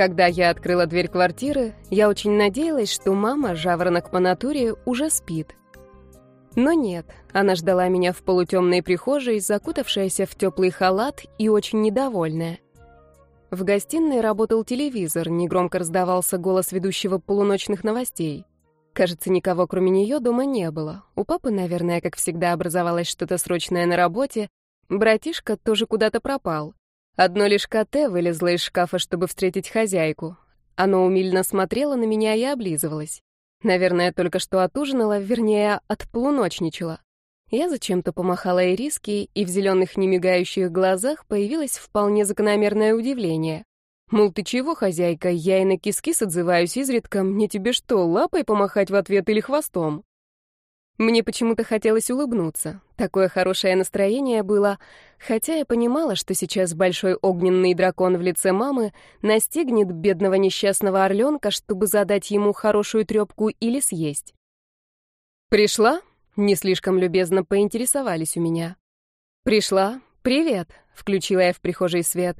Когда я открыла дверь квартиры, я очень надеялась, что мама, жаворонок по натуре, уже спит. Но нет, она ждала меня в полутемной прихожей, закутавшаяся в теплый халат и очень недовольная. В гостиной работал телевизор, негромко раздавался голос ведущего полуночных новостей. Кажется, никого кроме нее дома не было. У папы, наверное, как всегда, образовалось что-то срочное на работе. Братишка тоже куда-то пропал. Одно лишь КТ вылезло из шкафа, чтобы встретить хозяйку. Оно умильно смотрело на меня и облизывалось. Наверное, только что отужинала, вернее, отполуночничала. Я зачем-то помахала Ириске, и в зеленых немигающих глазах появилось вполне закономерное удивление. Мол, ты чего, хозяйка, я и на кис-кис отзываюсь изредка, мне тебе что, лапой помахать в ответ или хвостом? Мне почему-то хотелось улыбнуться. Такое хорошее настроение было, хотя я понимала, что сейчас большой огненный дракон в лице мамы настигнет бедного несчастного орленка, чтобы задать ему хорошую трепку или съесть. «Пришла?» — не слишком любезно поинтересовались у меня. «Пришла? Привет!» — включила я в прихожий свет.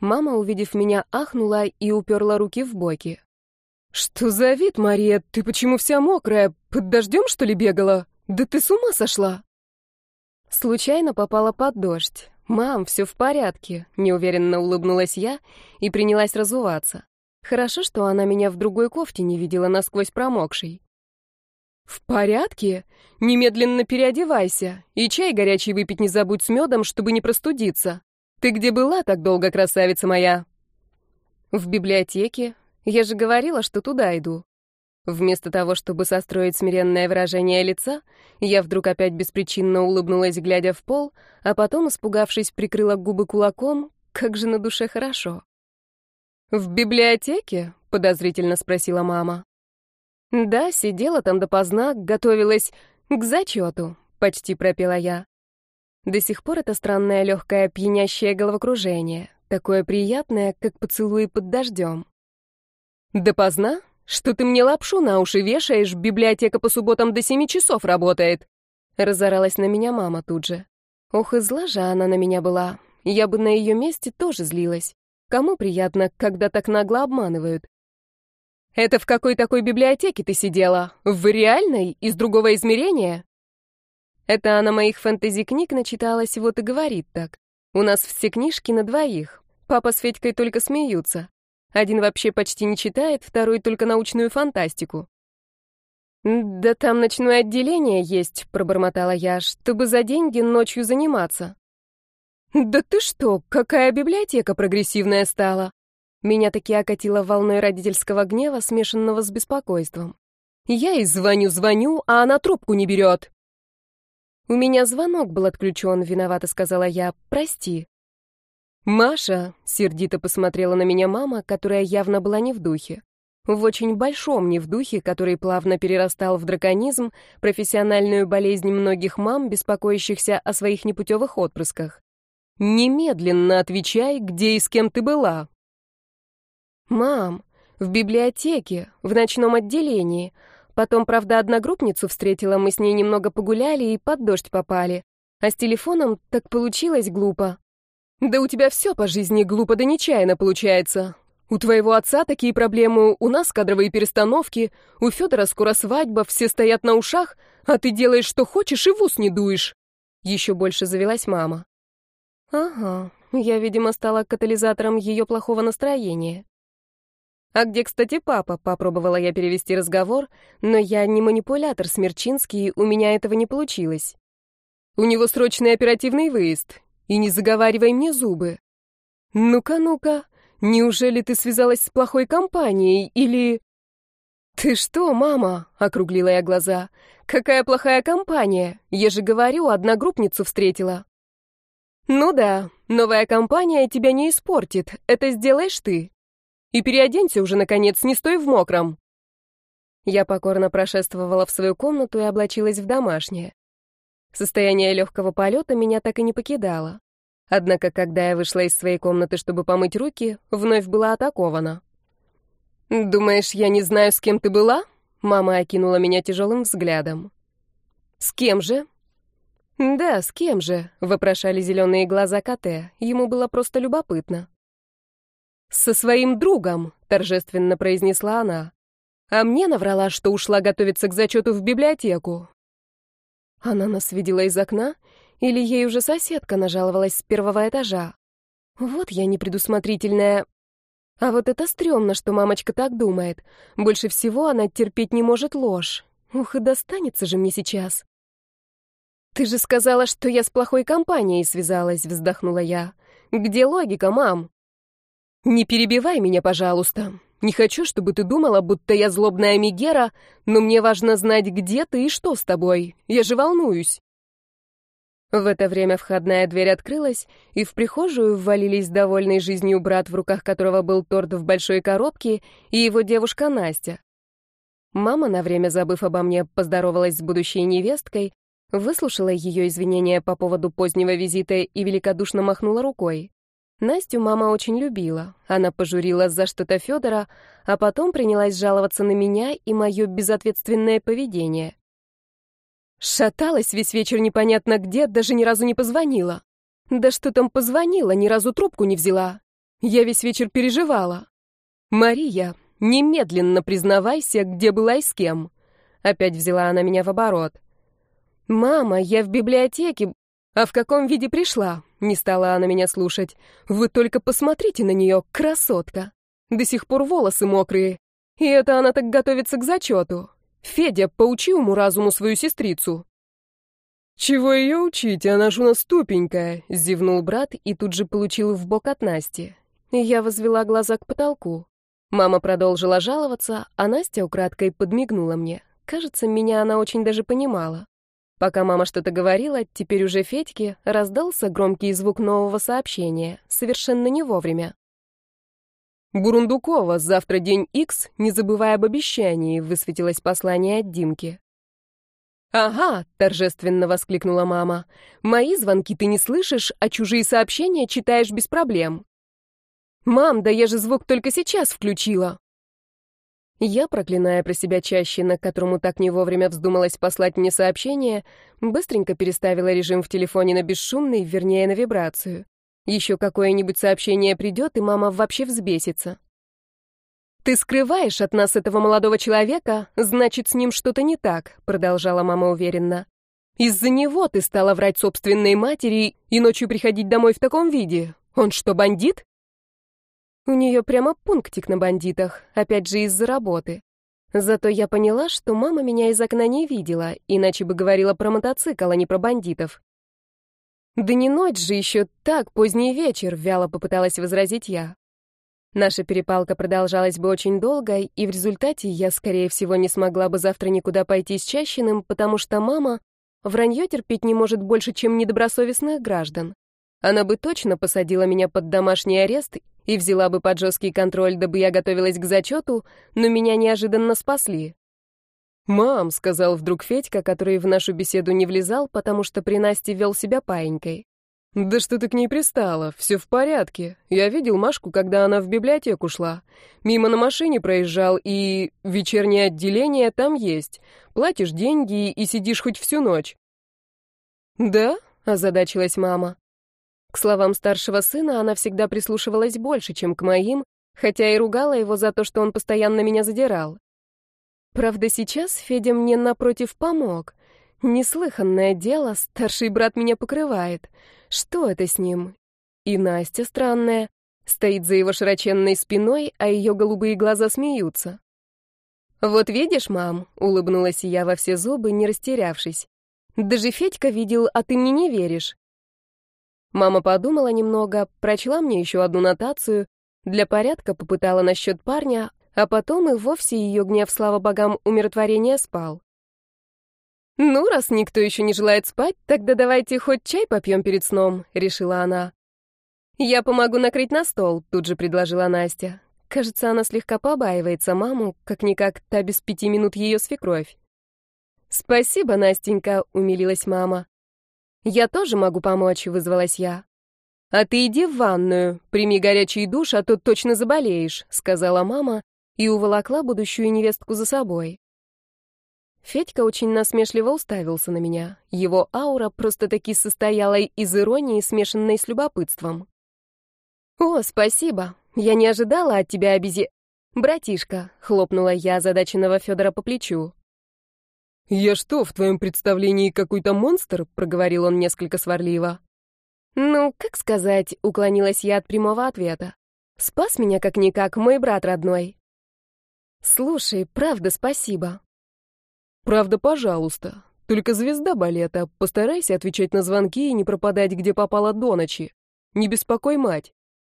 Мама, увидев меня, ахнула и уперла руки в боки. «Что за вид, Мария? Ты почему вся мокрая? Под дождем, что ли, бегала? Да ты с ума сошла?» Случайно попала под дождь. «Мам, все в порядке», — неуверенно улыбнулась я и принялась разуваться. Хорошо, что она меня в другой кофте не видела насквозь промокшей. «В порядке? Немедленно переодевайся. И чай горячий выпить не забудь с медом, чтобы не простудиться. Ты где была так долго, красавица моя?» «В библиотеке. Я же говорила, что туда иду. Вместо того, чтобы состроить смиренное выражение лица, я вдруг опять беспричинно улыбнулась, глядя в пол, а потом, испугавшись, прикрыла губы кулаком, как же на душе хорошо. «В библиотеке?» — подозрительно спросила мама. «Да, сидела там допоздна, готовилась к зачету», — почти пропела я. До сих пор это странное легкое пьянящее головокружение, такое приятное, как поцелуи под дождем. «Допоздна? Что ты мне лапшу на уши вешаешь? Библиотека по субботам до семи часов работает!» Разоралась на меня мама тут же. Ох, и зла же она на меня была. Я бы на ее месте тоже злилась. Кому приятно, когда так нагло обманывают? «Это в какой такой библиотеке ты сидела? В реальной? Из другого измерения?» Это она моих фэнтези-книг начиталась, вот и говорит так. У нас все книжки на двоих. Папа с Федькой только смеются. Один вообще почти не читает, второй только научную фантастику. «Да там ночное отделение есть», — пробормотала я, «чтобы за деньги ночью заниматься». «Да ты что, какая библиотека прогрессивная стала!» Меня таки окатило волной родительского гнева, смешанного с беспокойством. Я и звоню-звоню, а она трубку не берет. «У меня звонок был отключен», — виновата сказала я. «Прости». «Маша», — сердито посмотрела на меня мама, которая явно была не в духе. В очень большом не в духе, который плавно перерастал в драконизм, профессиональную болезнь многих мам, беспокоящихся о своих непутевых отпрысках. «Немедленно отвечай, где и с кем ты была». «Мам, в библиотеке, в ночном отделении. Потом, правда, одногруппницу встретила, мы с ней немного погуляли и под дождь попали. А с телефоном так получилось глупо». Да у тебя все по жизни глупо да нечаянно получается. У твоего отца такие проблемы, у нас кадровые перестановки, у Федора скоро свадьба, все стоят на ушах, а ты делаешь, что хочешь, и в ус не дуешь. Еще больше завелась мама. Ага, я, видимо, стала катализатором ее плохого настроения. А где, кстати, папа? Попробовала я перевести разговор, но я не манипулятор Смерчинский, у меня этого не получилось. У него срочный оперативный выезд. И не заговаривай мне зубы. Ну-ка, ну-ка, неужели ты связалась с плохой компанией или... «Ты что, мама?» — округлила я глаза. «Какая плохая компания? Я же говорю, одногруппницу встретила». «Ну да, новая компания тебя не испортит, это сделаешь ты. И переоденься уже, наконец, не стой в мокром». Я покорно прошествовала в свою комнату и облачилась в домашнее. Состояние легкого полета меня так и не покидало. Однако, когда я вышла из своей комнаты, чтобы помыть руки, вновь была атакована. «Думаешь, я не знаю, с кем ты была?» Мама окинула меня тяжелым взглядом. «С кем же?» «Да, с кем же?» — вопрошали зеленые глаза коте. Ему было просто любопытно. «Со своим другом», — торжественно произнесла она. А мне наврала, что ушла готовиться к зачету в библиотеку. Она нас видела из окна, или ей уже соседка нажаловалась с первого этажа. Вот я непредусмотрительная. А вот это стрёмно, что мамочка так думает. Больше всего она терпеть не может ложь. Ух, и достанется же мне сейчас. «Ты же сказала, что я с плохой компанией связалась», — вздохнула я. «Где логика, мам?» «Не перебивай меня, пожалуйста. Не хочу, чтобы ты думала, будто я злобная Мигера, но мне важно знать, где ты и что с тобой. Я же волнуюсь». В это время входная дверь открылась, и в прихожую ввалились довольный жизнью брат, в руках которого был торт в большой коробке, и его девушка Настя. Мама, на время забыв обо мне, поздоровалась с будущей невесткой, выслушала ее извинения по поводу позднего визита и великодушно махнула рукой. Настю мама очень любила. Она пожурила за что-то Федора, а потом принялась жаловаться на меня и мое безответственное поведение. Шаталась весь вечер непонятно где, даже ни разу не позвонила. Да что там позвонила, ни разу трубку не взяла. Я весь вечер переживала. «Мария, немедленно признавайся, где была и с кем». Опять взяла она меня в оборот. «Мама, я в библиотеке. А в каком виде пришла?» Не стала она меня слушать. «Вы только посмотрите на нее, красотка. До сих пор волосы мокрые. И это она так готовится к зачету. Федя, поучи уму-разуму свою сестрицу». «Чего ее учить? Она ж у нас тупенькая», — зевнул брат и тут же получил в бок от Насти. Я возвела глаза к потолку. Мама продолжила жаловаться, а Настя украдкой подмигнула мне. Кажется, меня она очень даже понимала. Пока мама что-то говорила, теперь уже Федьке раздался громкий звук нового сообщения, совершенно не вовремя. «Бурундукова, завтра день Икс, не забывай об обещании», — высветилось послание от Димки. «Ага», — торжественно воскликнула мама, — «мои звонки ты не слышишь, а чужие сообщения читаешь без проблем». «Мам, да я же звук только сейчас включила». Я, проклиная про себя чаще, на которому так не вовремя вздумалось послать мне сообщение, быстренько переставила режим в телефоне на бесшумный, вернее, на вибрацию. Еще какое-нибудь сообщение придет, и мама вообще взбесится. «Ты скрываешь от нас этого молодого человека, значит, с ним что-то не так», — продолжала мама уверенно. «Из-за него ты стала врать собственной матери и ночью приходить домой в таком виде. Он что, бандит?» У нее прямо пунктик на бандитах, опять же из-за работы. Зато я поняла, что мама меня из окна не видела, иначе бы говорила про мотоцикл, а не про бандитов. «Да не ночь же еще, так, поздний вечер», — вяло попыталась возразить я. Наша перепалка продолжалась бы очень долго, и в результате я, скорее всего, не смогла бы завтра никуда пойти с Чащиным, потому что мама вранье терпеть не может больше, чем недобросовестных граждан. Она бы точно посадила меня под домашний арест и взяла бы под жесткий контроль, дабы я готовилась к зачету, но меня неожиданно спасли. «Мам», — сказал вдруг Федька, который в нашу беседу не влезал, потому что при Насте вел себя паенькой. «Да что ты к ней пристала? Все в порядке. Я видел Машку, когда она в библиотеку шла. Мимо на машине проезжал, и вечернее отделение там есть. Платишь деньги и сидишь хоть всю ночь». «Да?» — озадачилась мама. К словам старшего сына она всегда прислушивалась больше, чем к моим, хотя и ругала его за то, что он постоянно меня задирал. Правда, сейчас Федя мне напротив помог. Неслыханное дело, старший брат меня покрывает. Что это с ним? И Настя странная. Стоит за его широченной спиной, а ее голубые глаза смеются. «Вот видишь, мам», — улыбнулась я во все зубы, не растерявшись. «Даже Федька видел, а ты мне не веришь. Мама подумала немного, прочла мне еще одну нотацию, для порядка попытала насчет парня, а потом и вовсе ее гнев, слава богам, умиротворение спал. «Ну, раз никто еще не желает спать, тогда давайте хоть чай попьем перед сном», — решила она. «Я помогу накрыть на стол», — тут же предложила Настя. Кажется, она слегка побаивается маму, как-никак та без пяти минут ее свекровь. «Спасибо, Настенька», — умилилась мама. «Я тоже могу помочь», — вызвалась я. «А ты иди в ванную, прими горячий душ, а то точно заболеешь», — сказала мама и уволокла будущую невестку за собой. Федька очень насмешливо уставился на меня. Его аура просто-таки состояла из иронии, смешанной с любопытством. «О, спасибо. Я не ожидала от тебя обези... Братишка, хлопнула я озадаченного Федора по плечу. «Я что, в твоем представлении какой-то монстр?» — проговорил он несколько сварливо. «Ну, как сказать?» — уклонилась я от прямого ответа. «Спас меня как-никак мой брат родной». «Слушай, правда, спасибо». «Правда, пожалуйста. Только звезда балета. Постарайся отвечать на звонки и не пропадать, где попало до ночи. Не беспокой мать».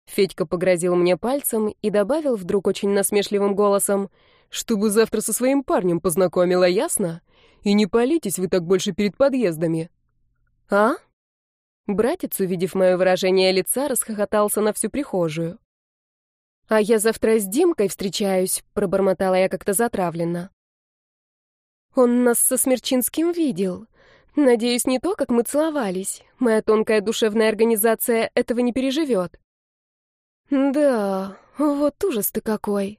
Федька погрозил мне пальцем и добавил вдруг очень насмешливым голосом, «Чтобы завтра со своим парнем познакомила, ясно? И не палитесь вы так больше перед подъездами». «А?» Братец, увидев мое выражение лица, расхохотался на всю прихожую. «А я завтра с Димкой встречаюсь», — пробормотала я как-то затравленно. «Он нас со Смерчинским видел. Надеюсь, не то, как мы целовались. Моя тонкая душевная организация этого не переживет». «Да, вот ужас ты какой.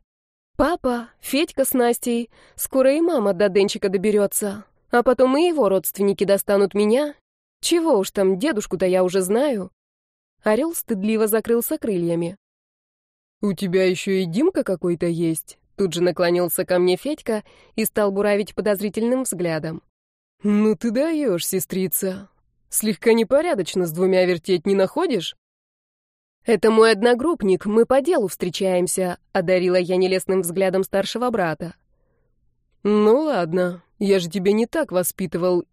Папа, Федька с Настей, скоро и мама до Денчика доберется, а потом и его родственники достанут меня. Чего уж там, дедушку-то я уже знаю». Орел стыдливо закрылся крыльями. «У тебя еще и Димка какой-то есть?» Тут же наклонился ко мне Федька и стал буравить подозрительным взглядом. «Ну ты даешь, сестрица. Слегка непорядочно с двумя вертеть не находишь?» «Это мой одногруппник, мы по делу встречаемся», — одарила я нелестным взглядом старшего брата. «Ну ладно, я же тебя не так воспитывал».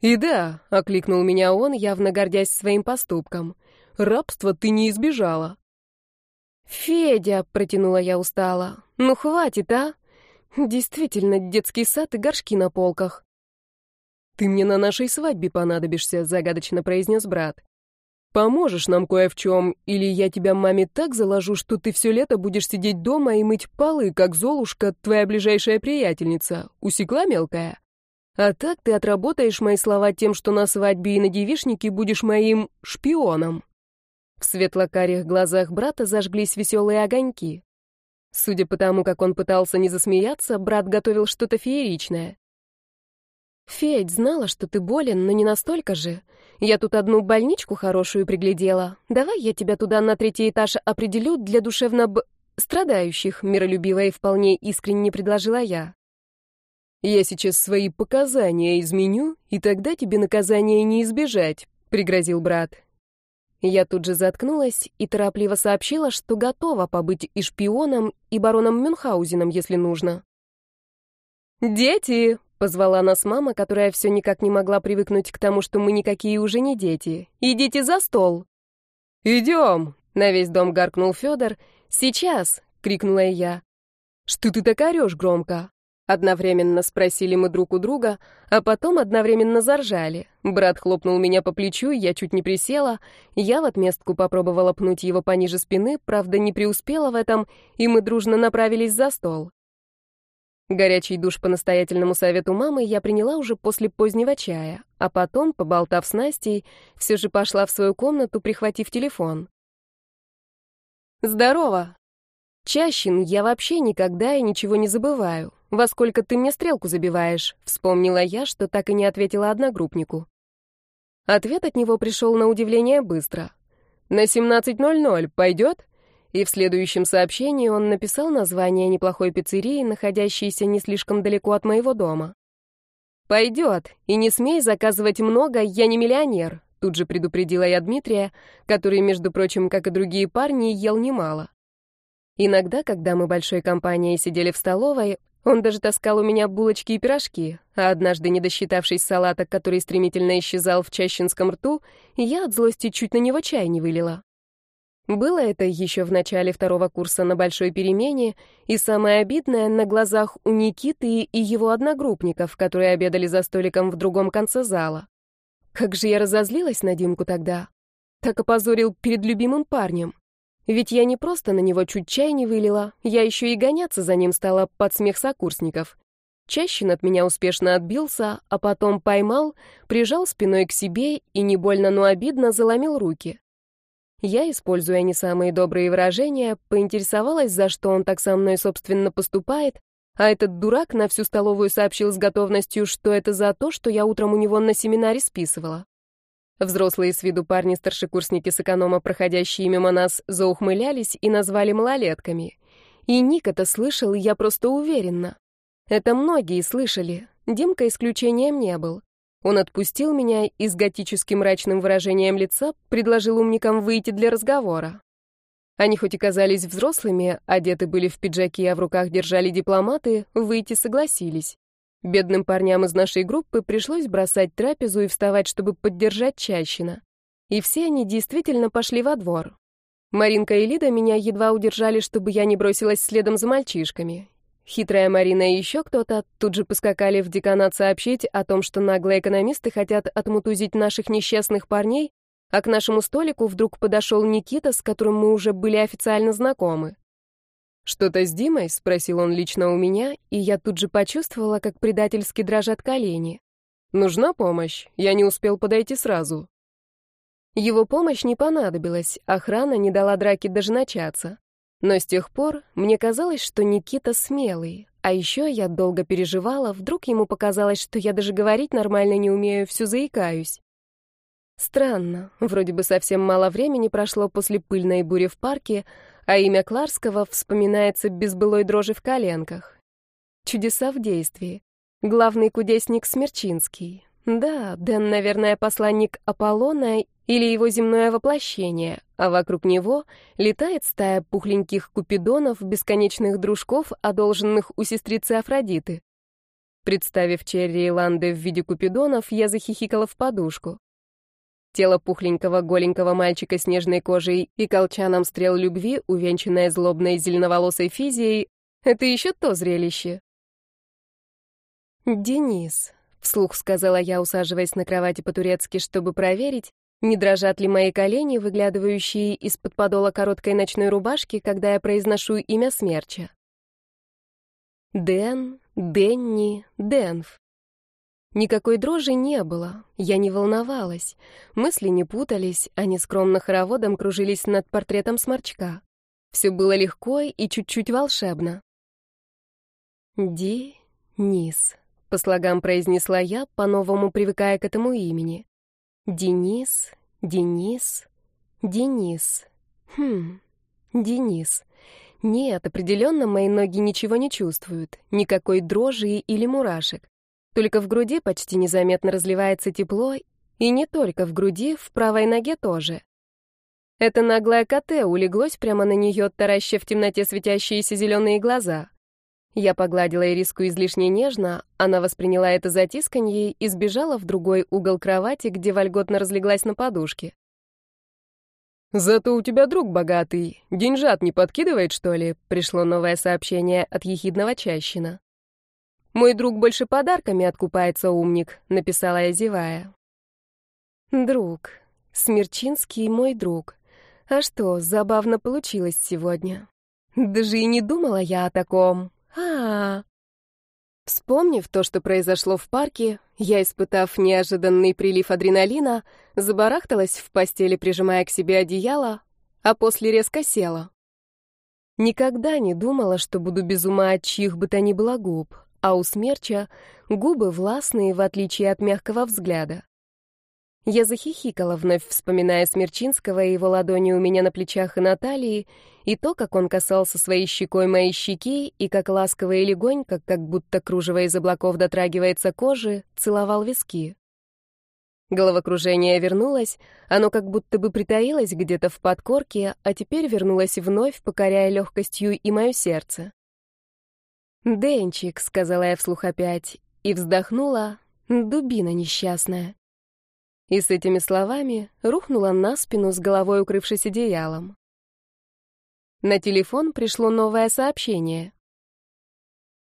«И да», — окликнул меня он, явно гордясь своим поступком, — «рабства ты не избежала». «Федя», — протянула я устало, — «ну хватит, а? Действительно, детский сад и горшки на полках». «Ты мне на нашей свадьбе понадобишься», — загадочно произнес брат. Поможешь нам кое в чем, или я тебя маме так заложу, что ты все лето будешь сидеть дома и мыть полы, как Золушка, твоя ближайшая приятельница. Усекла мелкая? А так ты отработаешь мои слова тем, что на свадьбе и на девишнике будешь моим шпионом». В светло-карих глазах брата зажглись веселые огоньки. Судя по тому, как он пытался не засмеяться, брат готовил что-то фееричное. «Федь, знала, что ты болен, но не настолько же. Я тут одну больничку хорошую приглядела. Давай я тебя туда на третий этаж определю для душевно б... страдающих», — миролюбиво и вполне искренне предложила я. «Я сейчас свои показания изменю, и тогда тебе наказания не избежать», — пригрозил брат. Я тут же заткнулась и торопливо сообщила, что готова побыть и шпионом, и бароном Мюнхгаузеном, если нужно. «Дети!» Позвала нас мама, которая все никак не могла привыкнуть к тому, что мы никакие уже не дети. «Идите за стол!» «Идем!» — на весь дом гаркнул Федор. «Сейчас!» — крикнула я. «Что ты так орешь громко?» Одновременно спросили мы друг у друга, а потом одновременно заржали. Брат хлопнул меня по плечу, я чуть не присела. Я в отместку попробовала пнуть его пониже спины, правда, не преуспела в этом, и мы дружно направились за стол. Горячий душ по настоятельному совету мамы я приняла уже после позднего чая, а потом, поболтав с Настей, все же пошла в свою комнату, прихватив телефон. «Здорово!» «Чащин, я вообще никогда и ничего не забываю. Во сколько ты мне стрелку забиваешь?» Вспомнила я, что так и не ответила одногруппнику. Ответ от него пришел на удивление быстро. «На 17.00 пойдет?» И в следующем сообщении он написал название неплохой пиццерии, находящейся не слишком далеко от моего дома. «Пойдет, и не смей заказывать много, я не миллионер», тут же предупредила я Дмитрия, который, между прочим, как и другие парни, ел немало. Иногда, когда мы большой компанией сидели в столовой, он даже таскал у меня булочки и пирожки, а однажды, не досчитавшись салата, который стремительно исчезал в чащинском рту, я от злости чуть на него чай не вылила. Было это еще в начале второго курса на большой перемене, и самое обидное — на глазах у Никиты и его одногруппников, которые обедали за столиком в другом конце зала. Как же я разозлилась на Димку тогда. Так опозорил перед любимым парнем. Ведь я не просто на него чуть чай не вылила, я еще и гоняться за ним стала под смех сокурсников. Чащин от меня успешно отбился, а потом поймал, прижал спиной к себе и не больно, но обидно заломил руки. Я, используя не самые добрые выражения, поинтересовалась, за что он так со мной, собственно, поступает, а этот дурак на всю столовую сообщил с готовностью, что это за то, что я утром у него на семинаре списывала. Взрослые с виду парни-старшекурсники с эконома, проходящие мимо нас, заухмылялись и назвали малолетками. И Ник это слышал, я просто уверена. Это многие слышали, Димка исключением не был. Он отпустил меня и с готическим мрачным выражением лица предложил умникам выйти для разговора. Они хоть и казались взрослыми, одеты были в пиджаки, а в руках держали дипломаты, выйти согласились. Бедным парням из нашей группы пришлось бросать трапезу и вставать, чтобы поддержать Чащина. И все они действительно пошли во двор. Маринка и Лида меня едва удержали, чтобы я не бросилась следом за мальчишками. Хитрая Марина и еще кто-то тут же поскакали в деканат сообщить о том, что наглые экономисты хотят отмутузить наших несчастных парней, а к нашему столику вдруг подошел Никита, с которым мы уже были официально знакомы. «Что-то с Димой?» — спросил он лично у меня, и я тут же почувствовала, как предательски дрожат колени. «Нужна помощь? Я не успел подойти сразу». Его помощь не понадобилась, охрана не дала драке даже начаться. Но с тех пор мне казалось, что Никита смелый, а еще я долго переживала, вдруг ему показалось, что я даже говорить нормально не умею, всю заикаюсь. Странно, вроде бы совсем мало времени прошло после пыльной бури в парке, а имя Кларского вспоминается без былой дрожи в коленках. Чудеса в действии. Главный кудесник Смерчинский. Да, Дэн, наверное, посланник Аполлона или его земное воплощение, а вокруг него летает стая пухленьких купидонов, бесконечных дружков, одолженных у сестрицы Афродиты. Представив Черри и Ланды в виде купидонов, я захихикала в подушку. Тело пухленького голенького мальчика с нежной кожей и колчаном стрел любви, увенчанное злобной зеленоволосой физией, это еще то зрелище. «Денис», — вслух сказала я, усаживаясь на кровати по-турецки, чтобы проверить, не дрожат ли мои колени, выглядывающие из-под подола короткой ночной рубашки, когда я произношу имя смерча. Дэн, Денни, Денф. Никакой дрожи не было, я не волновалась. Мысли не путались, они скромно хороводом кружились над портретом сморчка. Все было легко и чуть-чуть волшебно. «Ди-Нис», — по слогам произнесла я, по-новому привыкая к этому имени. «Денис, Денис, Денис. Хм, Денис. Нет, определенно мои ноги ничего не чувствуют, никакой дрожи или мурашек. Только в груди почти незаметно разливается тепло, и не только в груди, в правой ноге тоже. Это наглое КТ улеглось прямо на нее, тараща в темноте светящиеся зеленые глаза. Я погладила Ириску излишне нежно, она восприняла это затисканье и сбежала в другой угол кровати, где вольготно разлеглась на подушке. «Зато у тебя друг богатый. Деньжат не подкидывает, что ли?» Пришло новое сообщение от ехидного чащина. «Мой друг больше подарками откупается, умник», — написала я, зевая. «Друг. Смерчинский мой друг. А что, забавно получилось сегодня. Даже и не думала я о таком. А, Вспомнив то, что произошло в парке, я, испытав неожиданный прилив адреналина, забарахталась в постели, прижимая к себе одеяло, а после резко села. Никогда не думала, что буду без ума от чьих бы то ни было губ, а у смерча губы властные, в отличие от мягкого взгляда. Я захихикала, вновь вспоминая Смерчинского и его ладони у меня на плечах и на талии, и то, как он касался своей щекой моей щеки, и как ласково и легонько, как будто кружево из облаков дотрагивается кожи, целовал виски. Головокружение вернулось, оно как будто бы притаилось где-то в подкорке, а теперь вернулось вновь, покоряя легкостью и мое сердце. «Денчик», — сказала я вслух опять, и вздохнула, дубина несчастная. И с этими словами рухнула на спину, с головой укрывшись одеялом. На телефон пришло новое сообщение.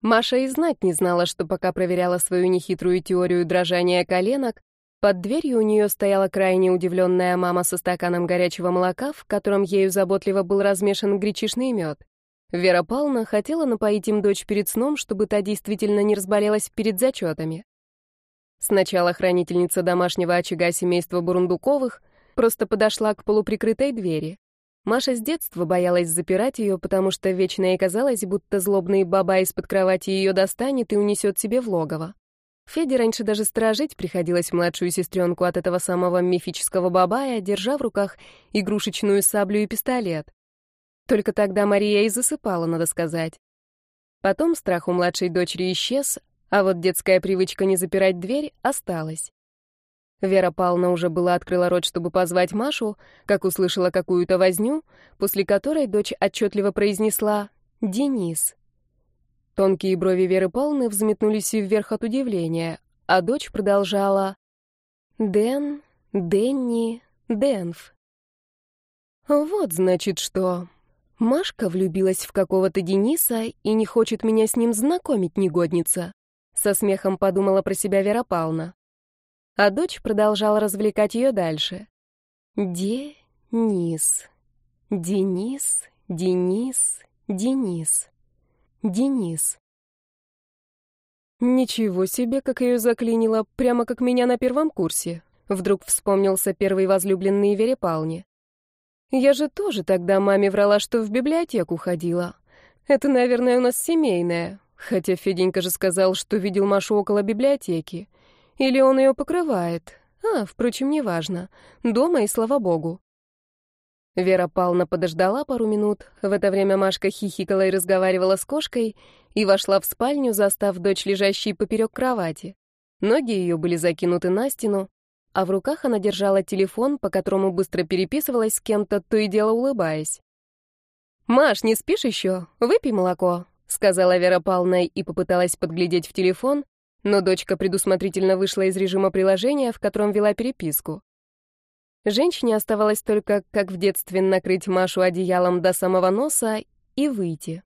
Маша и знать не знала, что пока проверяла свою нехитрую теорию дрожания коленок, под дверью у нее стояла крайне удивленная мама со стаканом горячего молока, в котором ею заботливо был размешан гречишный мед. Вера Павловна хотела напоить им дочь перед сном, чтобы та действительно не разболелась перед зачетами. Сначала хранительница домашнего очага семейства Бурундуковых просто подошла к полуприкрытой двери. Маша с детства боялась запирать ее, потому что вечно ей казалось, будто злобный баба из-под кровати ее достанет и унесет себе в логово. Феде раньше даже сторожить приходилось младшую сестренку от этого самого мифического бабая, держа в руках игрушечную саблю и пистолет. Только тогда Мария и засыпала, надо сказать. Потом страх у младшей дочери исчез, а вот детская привычка не запирать дверь осталась. Вера Павловна уже была открыла рот, чтобы позвать Машу, как услышала какую-то возню, после которой дочь отчетливо произнесла «Денис». Тонкие брови Веры Павловны взметнулись вверх от удивления, а дочь продолжала «Дэн, Денни, Денф». «Вот, значит, что. Машка влюбилась в какого-то Дениса и не хочет меня с ним знакомить, негодница», — со смехом подумала про себя Вера Павловна. А дочь продолжала развлекать ее дальше. «Денис, Денис, Денис, Денис». Денис. Ничего себе, как ее заклинило, прямо как меня на первом курсе. Вдруг вспомнился первый возлюбленный Вере Палне. Я же тоже тогда маме врала, что в библиотеку ходила. Это, наверное, у нас семейное. Хотя Феденька же сказал, что видел Машу около библиотеки. Или он ее покрывает. А, впрочем, неважно. Дома и слава богу. Вера Павловна подождала пару минут. В это время Машка хихикала и разговаривала с кошкой и вошла в спальню, застав дочь, лежащей поперек кровати. Ноги ее были закинуты на стену, а в руках она держала телефон, по которому быстро переписывалась с кем-то, то и дело улыбаясь. «Маш, не спишь еще? Выпей молоко», — сказала Вера Павловна и попыталась подглядеть в телефон, но дочка предусмотрительно вышла из режима приложения, в котором вела переписку. Женщине оставалось только, как в детстве, накрыть Машу одеялом до самого носа и выйти.